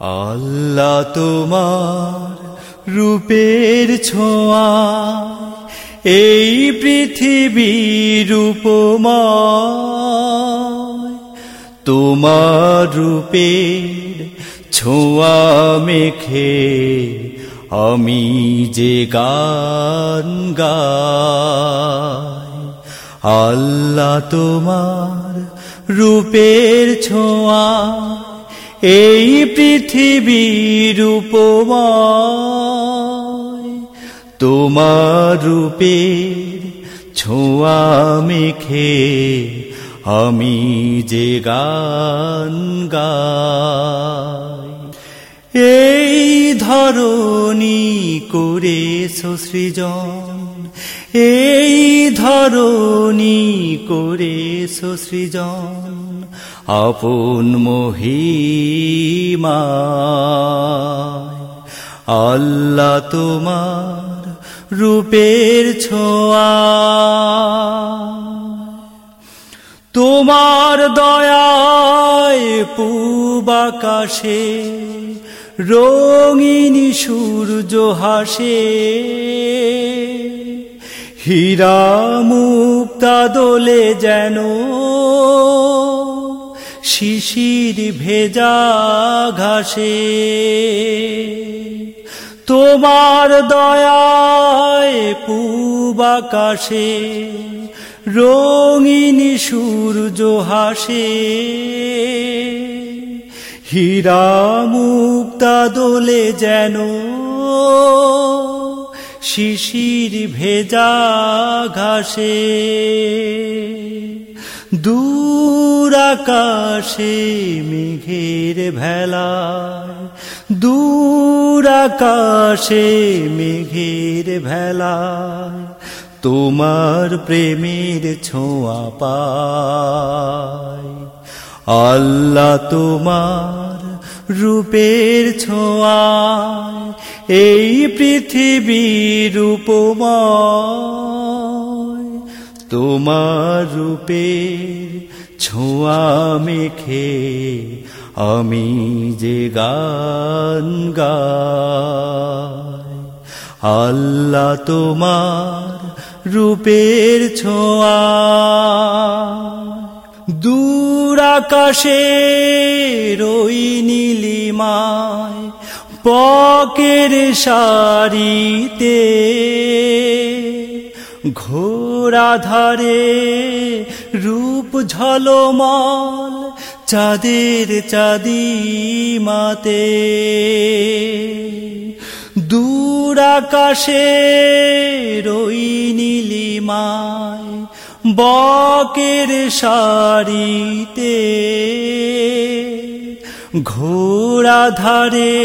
আল্লাহ তোমার রূপের ছোঁয়া, এই পৃথিবীর উপময়। তোমার রূপের ছোঁয়া মেখে আমি যে গান গাই। আল্লাহ তোমার রূপের ছোঁয়া এই পৃথিবীর উপময়। তোমার রূপের ছোঁয়া মেখে আমি যে গান গাই। এই ধরণী করে সৃজন। এই ধরণী করে সৃজন আপন মহিমা আল্লাহ তোমার রূপের ছোঁয়া। তোমার দয়ায় পূবাকাশে রঙিনী সূর্য হাসে। হীরা মুক্তা দোলে যেন শিশির ভেজা ঘাসে। তোমার দয়ায় পূবাকাশে রঙিন সূর্য হাসে। হীরা মুক্তা দোলে যেন শিশির ভেজা ঘাসে, দূর আকাশে মেঘের ভেলায়, দূর আকাশে মেঘের ভেলায় তোমার প্রেমের ছোঁয়া পায়। আল্লাহ তোমার রূপের ছোঁয়া এই পৃথিবীর উপময়। তোমার রূপের ছোঁয়া মেখে আমি যে গান গাই। আল্লাহ তোমার রূপের ছোঁয়া। দূর আকাশে রই নীলিমায় পকের সারিতে ঘোরা ধারে রূপ ঝলমল চাঁদের চাঁদি মাতে দূর আকাশে রই নীলিমায় বকের সারিতে ঘোড়া ধারে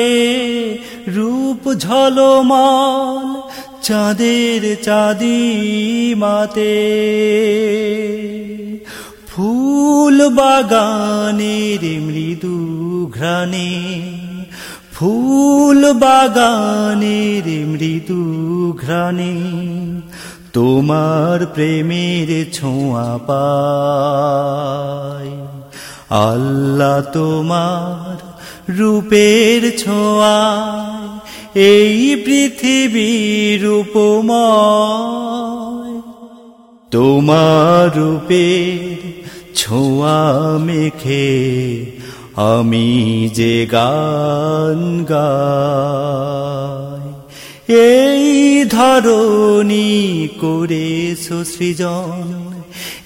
রূপ ঝলমল চাঁদের চাঁদি মাতে ফুল বাগানের মৃদু ঘ্রাণে, ফুল বাগানের মৃদু ঘ্রাণে তোমার প্রেমের ছোঁয়া পায় আল্লাহ তোমার রূপের ছোঁয়া এই পৃথিবীর তোমার রূপের ছোঁয়া মেখে আমি যে গান গাই। এই ধরণী করে সৃজন।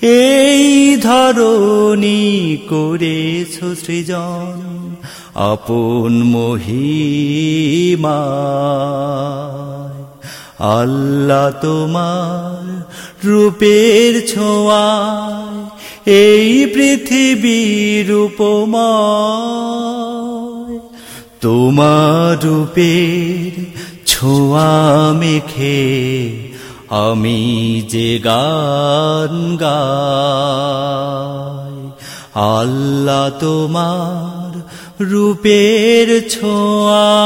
এই ধরণী করে সৃজন। আপন মহিমা, আল্লাহ তোমার রূপের ছোঁয়া, এই পৃথিবীর উপময় তোমার রূপের ছোঁয়া মেখে আমি যে গান গাই। আল্লাহ তোমার রূপের ছোঁয়া।